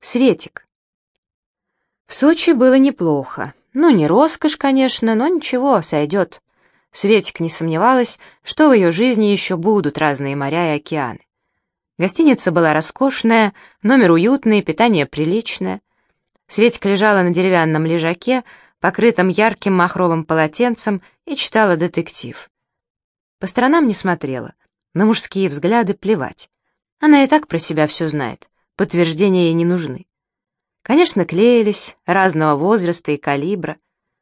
Светик. В Сочи было неплохо. Ну, не роскошь, конечно, но ничего, сойдет. Светик не сомневалась, что в ее жизни еще будут разные моря и океаны. Гостиница была роскошная, номер уютный, питание приличное. Светик лежала на деревянном лежаке, покрытом ярким махровым полотенцем, и читала детектив. По сторонам не смотрела, на мужские взгляды плевать. Она и так про себя все знает подтверждения ей не нужны. Конечно, клеились, разного возраста и калибра.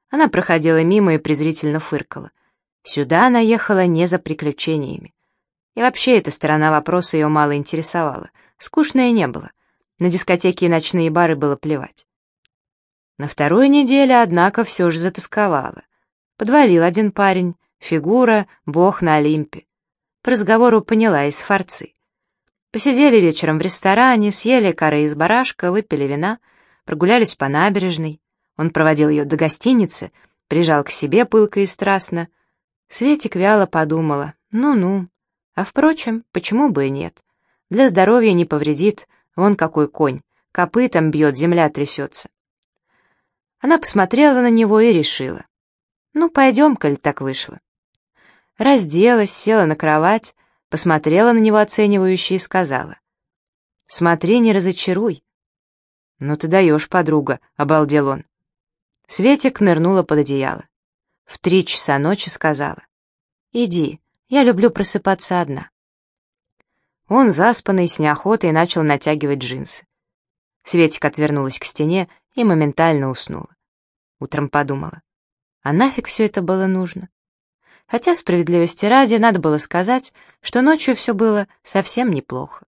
Она проходила мимо и презрительно фыркала. Сюда она ехала не за приключениями. И вообще эта сторона вопроса ее мало интересовала. Скучно и не было. На дискотеки и ночные бары было плевать. На второй неделе, однако, все же затасковала. Подвалил один парень, фигура, бог на Олимпе. По разговору поняла из форцы. Посидели вечером в ресторане, съели коры из барашка, выпили вина, прогулялись по набережной. Он проводил ее до гостиницы, прижал к себе пылко и страстно. Светик вяло подумала, ну-ну. А впрочем, почему бы и нет? Для здоровья не повредит, вон какой конь, копытом бьет, земля трясется. Она посмотрела на него и решила. Ну, пойдем, коль так вышло. Разделась, села на кровать, посмотрела на него оценивающе и сказала. «Смотри, не разочаруй». «Ну ты даешь, подруга», — обалдел он. Светик нырнула под одеяло. В три часа ночи сказала. «Иди, я люблю просыпаться одна». Он, заспанный, с неохотой, начал натягивать джинсы. Светик отвернулась к стене и моментально уснула. Утром подумала, а нафиг все это было нужно? Хотя, справедливости ради, надо было сказать, что ночью все было совсем неплохо.